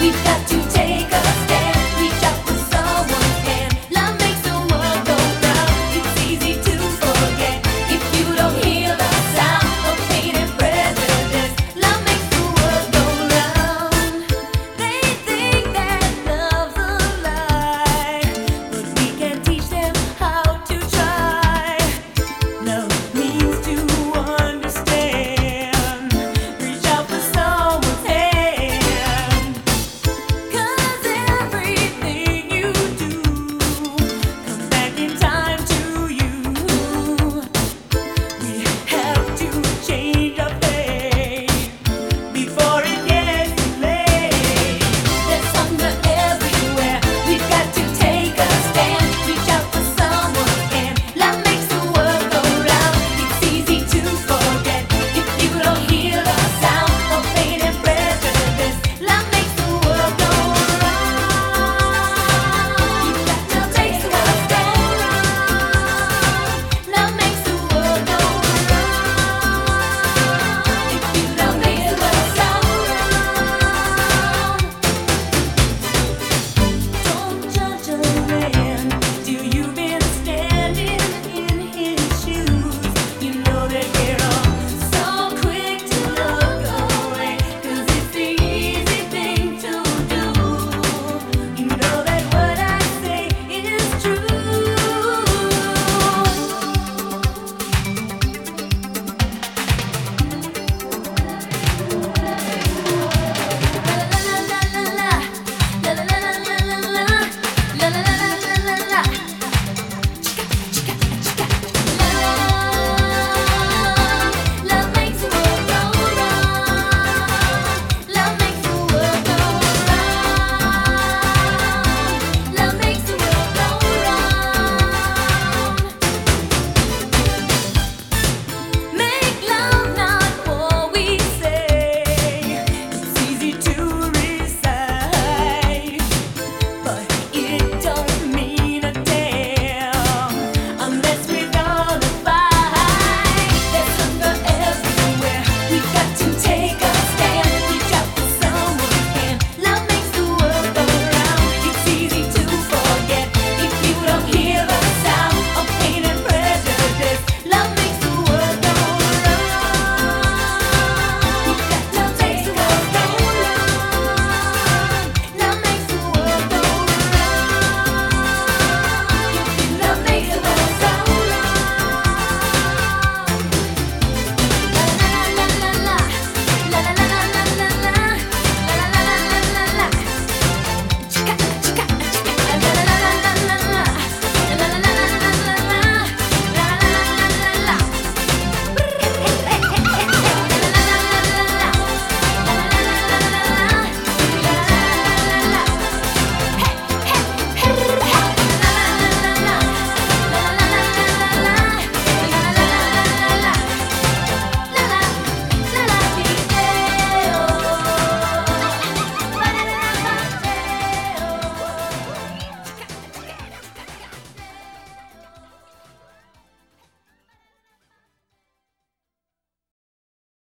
We've got to